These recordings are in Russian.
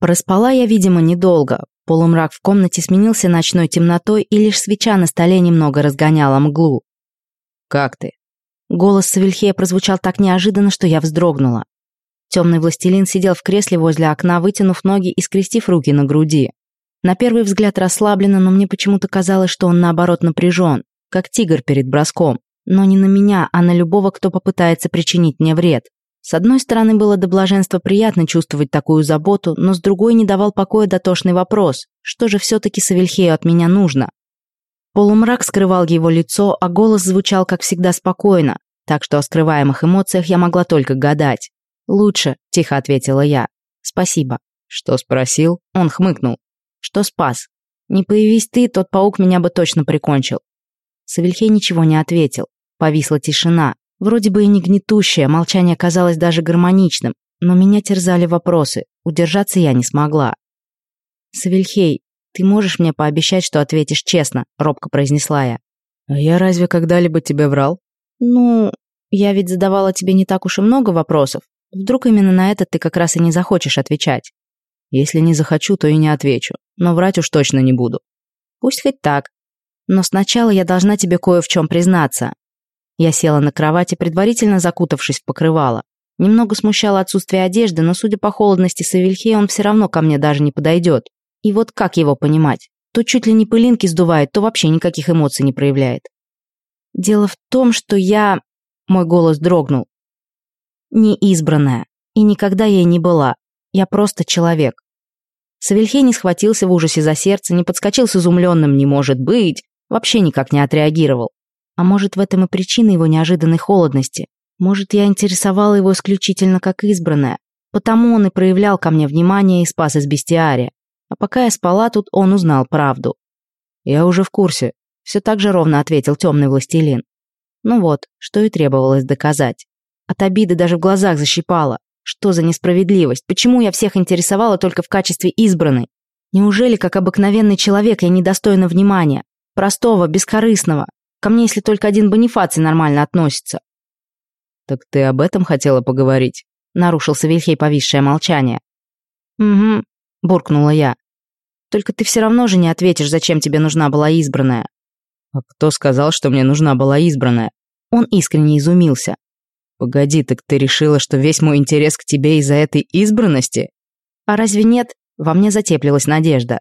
Проспала я, видимо, недолго. Полумрак в комнате сменился ночной темнотой, и лишь свеча на столе немного разгоняла мглу. «Как ты?» Голос Савельхея прозвучал так неожиданно, что я вздрогнула. Темный властелин сидел в кресле возле окна, вытянув ноги и скрестив руки на груди. На первый взгляд расслабленно, но мне почему-то казалось, что он наоборот напряжен, как тигр перед броском. Но не на меня, а на любого, кто попытается причинить мне вред. С одной стороны, было до блаженства приятно чувствовать такую заботу, но с другой не давал покоя дотошный вопрос, что же все-таки Савельхею от меня нужно? Полумрак скрывал его лицо, а голос звучал, как всегда, спокойно, так что о скрываемых эмоциях я могла только гадать. «Лучше», — тихо ответила я. «Спасибо». «Что спросил?» Он хмыкнул. «Что спас? Не появись ты, тот паук меня бы точно прикончил». Савельхей ничего не ответил. Повисла тишина. Вроде бы и не гнетущая, молчание казалось даже гармоничным, но меня терзали вопросы. Удержаться я не смогла. «Савельхей, ты можешь мне пообещать, что ответишь честно?» — робко произнесла я. «А я разве когда-либо тебе врал?» «Ну, я ведь задавала тебе не так уж и много вопросов. Вдруг именно на этот ты как раз и не захочешь отвечать?» «Если не захочу, то и не отвечу, но врать уж точно не буду». «Пусть хоть так. Но сначала я должна тебе кое в чем признаться. Я села на кровати, предварительно закутавшись в покрывало. Немного смущало отсутствие одежды, но, судя по холодности Савельхея, он все равно ко мне даже не подойдет. И вот как его понимать? То чуть ли не пылинки сдувает, то вообще никаких эмоций не проявляет. Дело в том, что я... Мой голос дрогнул. Не избранная. И никогда ей не была. Я просто человек. Савельхей не схватился в ужасе за сердце, не подскочил с изумленным «не может быть», вообще никак не отреагировал. А может, в этом и причина его неожиданной холодности. Может, я интересовала его исключительно как избранная. Потому он и проявлял ко мне внимание и спас из бестиария. А пока я спала тут, он узнал правду. «Я уже в курсе», — все так же ровно ответил темный властелин. Ну вот, что и требовалось доказать. От обиды даже в глазах защипало. Что за несправедливость? Почему я всех интересовала только в качестве избранной? Неужели, как обыкновенный человек, я недостойна внимания? Простого, бескорыстного, Ко мне, если только один Бонифаций нормально относится». «Так ты об этом хотела поговорить?» — нарушил Савельхей повисшее молчание. «Угу», — буркнула я. «Только ты все равно же не ответишь, зачем тебе нужна была избранная». «А кто сказал, что мне нужна была избранная?» Он искренне изумился. «Погоди, так ты решила, что весь мой интерес к тебе из-за этой избранности?» «А разве нет?» Во мне затеплилась надежда.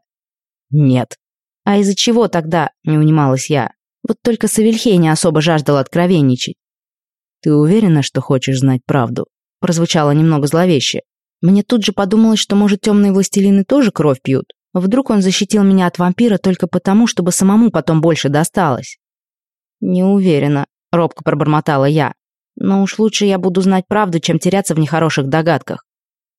«Нет». «А из-за чего тогда?» — не унималась я. Вот только Савельхей не особо жаждал откровенничать. «Ты уверена, что хочешь знать правду?» Прозвучало немного зловеще. Мне тут же подумалось, что, может, темные властелины тоже кровь пьют. Вдруг он защитил меня от вампира только потому, чтобы самому потом больше досталось. «Не уверена», — робко пробормотала я. «Но уж лучше я буду знать правду, чем теряться в нехороших догадках».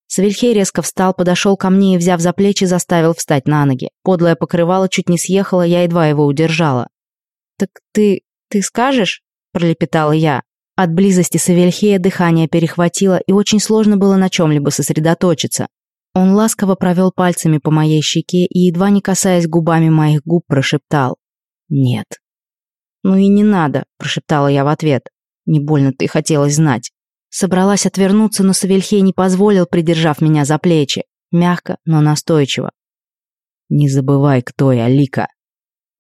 Савельхей резко встал, подошел ко мне и, взяв за плечи, заставил встать на ноги. Подлое покрывало чуть не съехало, я едва его удержала. «Так ты... ты скажешь?» – пролепетала я. От близости Савельхея дыхание перехватило, и очень сложно было на чем-либо сосредоточиться. Он ласково провел пальцами по моей щеке и, едва не касаясь губами моих губ, прошептал «Нет». «Ну и не надо», – прошептала я в ответ. «Не больно-то и хотелось знать». Собралась отвернуться, но Савельхей не позволил, придержав меня за плечи. Мягко, но настойчиво. «Не забывай, кто я, Лика».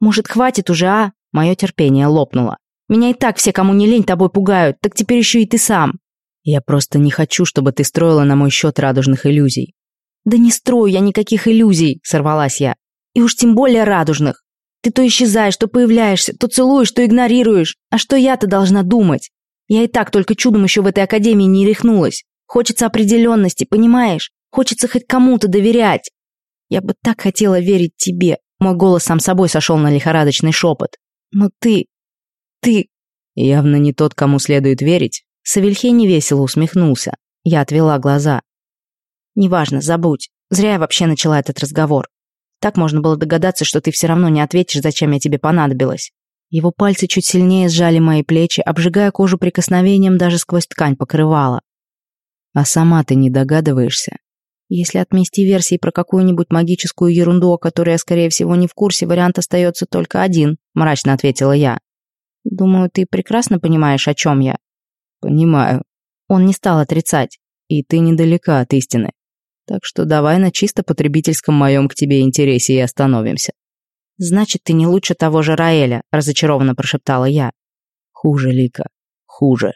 «Может, хватит уже, а?» Мое терпение лопнуло. Меня и так все, кому не лень, тобой пугают, так теперь еще и ты сам. Я просто не хочу, чтобы ты строила на мой счет радужных иллюзий. Да не строю я никаких иллюзий, сорвалась я. И уж тем более радужных. Ты то исчезаешь, то появляешься, то целуешь, то игнорируешь. А что я-то должна думать? Я и так только чудом еще в этой академии не рехнулась. Хочется определенности, понимаешь? Хочется хоть кому-то доверять. Я бы так хотела верить тебе. Мой голос сам собой сошел на лихорадочный шепот. Но ты... ты... Явно не тот, кому следует верить. Савельхей невесело усмехнулся. Я отвела глаза. Неважно, забудь. Зря я вообще начала этот разговор. Так можно было догадаться, что ты все равно не ответишь, зачем я тебе понадобилась. Его пальцы чуть сильнее сжали мои плечи, обжигая кожу прикосновением даже сквозь ткань покрывала. А сама ты не догадываешься, если отмести версии про какую-нибудь магическую ерунду, о которой я, скорее всего, не в курсе, вариант остается только один, мрачно ответила я. Думаю, ты прекрасно понимаешь, о чем я. Понимаю. Он не стал отрицать. И ты недалека от истины. Так что давай на чисто потребительском моем к тебе интересе и остановимся. Значит, ты не лучше того же Раэля, разочарованно прошептала я. Хуже, Лика, хуже.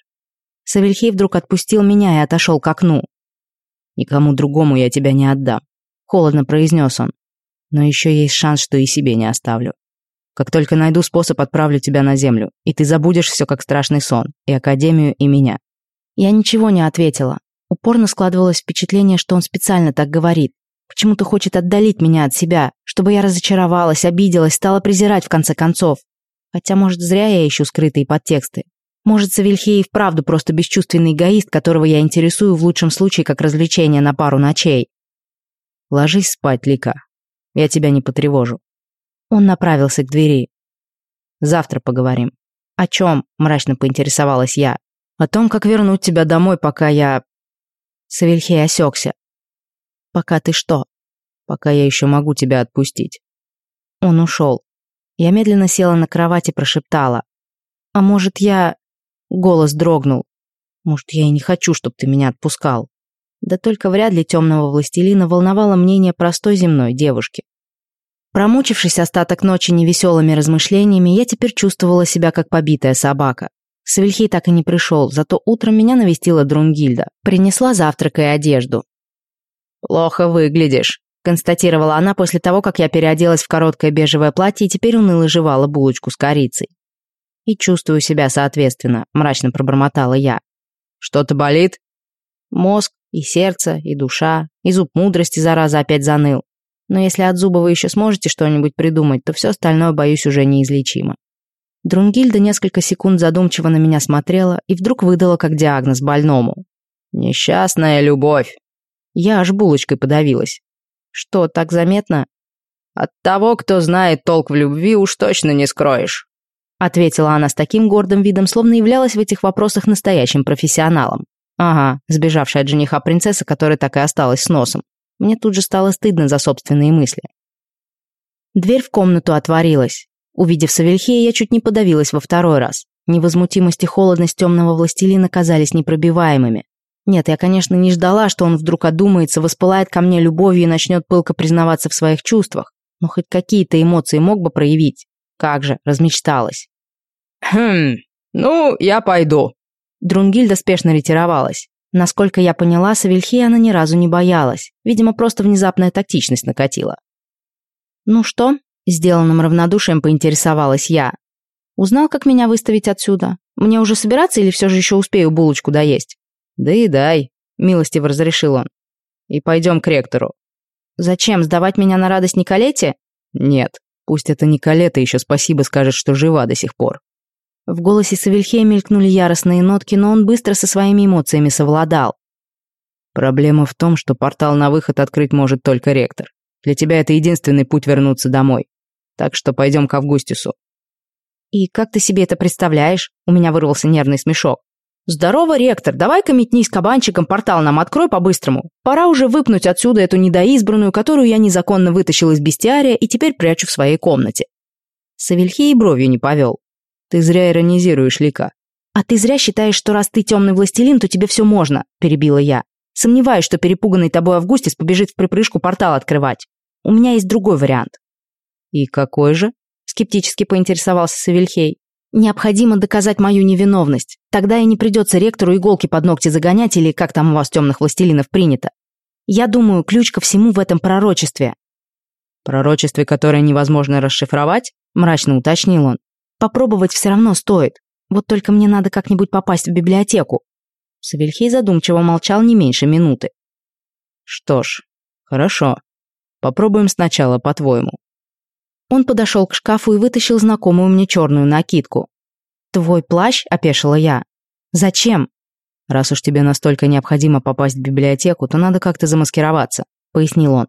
Савельхей вдруг отпустил меня и отошел к окну. «Никому другому я тебя не отдам», — холодно произнес он. «Но еще есть шанс, что и себе не оставлю. Как только найду способ, отправлю тебя на землю, и ты забудешь все как страшный сон, и Академию, и меня». Я ничего не ответила. Упорно складывалось впечатление, что он специально так говорит. Почему-то хочет отдалить меня от себя, чтобы я разочаровалась, обиделась, стала презирать в конце концов. Хотя, может, зря я ищу скрытые подтексты. Может, Савельхей вправду просто бесчувственный эгоист, которого я интересую в лучшем случае как развлечение на пару ночей. Ложись спать, Лика. Я тебя не потревожу. Он направился к двери. Завтра поговорим. О чем? Мрачно поинтересовалась я. О том, как вернуть тебя домой, пока я... Савельхей осекся. Пока ты что? Пока я еще могу тебя отпустить. Он ушел. Я медленно села на кровать и прошептала. А может, я... Голос дрогнул. Может, я и не хочу, чтобы ты меня отпускал. Да только вряд ли темного властелина волновало мнение простой земной девушки. Промучившись остаток ночи невеселыми размышлениями, я теперь чувствовала себя как побитая собака. Свельхей так и не пришел, зато утром меня навестила Друнгильда. Принесла завтрак и одежду. «Плохо выглядишь», — констатировала она после того, как я переоделась в короткое бежевое платье и теперь уныло жевала булочку с корицей. И чувствую себя соответственно, мрачно пробормотала я. Что-то болит? Мозг, и сердце, и душа, и зуб мудрости, зараза, опять заныл. Но если от зуба вы еще сможете что-нибудь придумать, то все остальное, боюсь, уже неизлечимо. Друнгильда несколько секунд задумчиво на меня смотрела и вдруг выдала как диагноз больному. «Несчастная любовь». Я аж булочкой подавилась. «Что, так заметно?» «От того, кто знает толк в любви, уж точно не скроешь» ответила она с таким гордым видом, словно являлась в этих вопросах настоящим профессионалом. Ага, сбежавшая от жениха принцесса, которая так и осталась с носом. Мне тут же стало стыдно за собственные мысли. Дверь в комнату отворилась. Увидев Савельхея, я чуть не подавилась во второй раз. Невозмутимость и холодность темного властелина казались непробиваемыми. Нет, я, конечно, не ждала, что он вдруг одумается, воспылает ко мне любовью и начнет пылко признаваться в своих чувствах. Но хоть какие-то эмоции мог бы проявить. Как же, размечталась. «Хм, ну, я пойду». Друнгильда спешно ретировалась. Насколько я поняла, Савельхи она ни разу не боялась. Видимо, просто внезапная тактичность накатила. «Ну что?» – сделанным равнодушием поинтересовалась я. «Узнал, как меня выставить отсюда? Мне уже собираться или все же еще успею булочку доесть?» «Да и дай», – милостиво разрешил он. «И пойдем к ректору». «Зачем, сдавать меня на радость Николете?» «Нет, пусть это Николета еще спасибо скажет, что жива до сих пор. В голосе Савельхея мелькнули яростные нотки, но он быстро со своими эмоциями совладал. «Проблема в том, что портал на выход открыть может только ректор. Для тебя это единственный путь вернуться домой. Так что пойдем к Августису». «И как ты себе это представляешь?» У меня вырвался нервный смешок. «Здорово, ректор, давай-ка метнись кабанчиком, портал нам открой по-быстрому. Пора уже выпнуть отсюда эту недоизбранную, которую я незаконно вытащил из бестиария и теперь прячу в своей комнате». Савельхей бровью не повел. Ты зря иронизируешь, Лика. А ты зря считаешь, что раз ты темный властелин, то тебе все можно, перебила я. Сомневаюсь, что перепуганный тобой Августис побежит в припрыжку портал открывать. У меня есть другой вариант. И какой же? Скептически поинтересовался Савельхей. Необходимо доказать мою невиновность. Тогда и не придется ректору иголки под ногти загонять или как там у вас темных властелинов принято. Я думаю, ключ ко всему в этом пророчестве. Пророчестве, которое невозможно расшифровать? Мрачно уточнил он. Попробовать все равно стоит. Вот только мне надо как-нибудь попасть в библиотеку». Савельхей задумчиво молчал не меньше минуты. «Что ж, хорошо. Попробуем сначала, по-твоему». Он подошел к шкафу и вытащил знакомую мне черную накидку. «Твой плащ?» – опешила я. «Зачем?» «Раз уж тебе настолько необходимо попасть в библиотеку, то надо как-то замаскироваться», – пояснил он.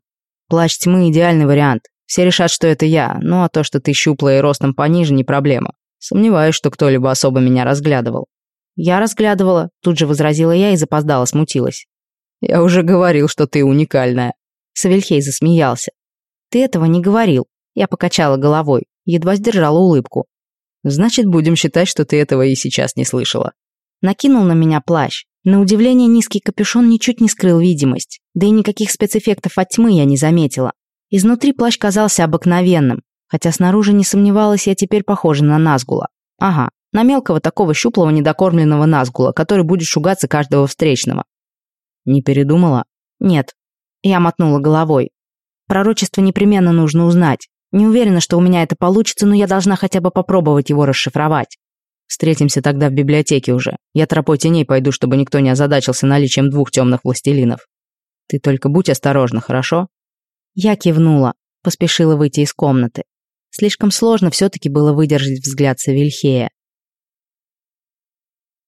«Плащ тьмы – идеальный вариант. Все решат, что это я, ну а то, что ты щуплая и ростом пониже, не проблема. Сомневаюсь, что кто-либо особо меня разглядывал. Я разглядывала, тут же возразила я и запоздала, смутилась. Я уже говорил, что ты уникальная. Савельхей засмеялся. Ты этого не говорил. Я покачала головой, едва сдержала улыбку. Значит, будем считать, что ты этого и сейчас не слышала. Накинул на меня плащ. На удивление низкий капюшон ничуть не скрыл видимость, да и никаких спецэффектов от тьмы я не заметила. Изнутри плащ казался обыкновенным, хотя снаружи не сомневалась, я теперь похожа на Назгула. Ага, на мелкого такого щуплого недокормленного Назгула, который будет шугаться каждого встречного. Не передумала? Нет. Я мотнула головой. Пророчество непременно нужно узнать. Не уверена, что у меня это получится, но я должна хотя бы попробовать его расшифровать. Встретимся тогда в библиотеке уже. Я тропой теней пойду, чтобы никто не озадачился наличием двух темных властелинов. Ты только будь осторожна, хорошо?» Я кивнула, поспешила выйти из комнаты. Слишком сложно все-таки было выдержать взгляд Савельхея.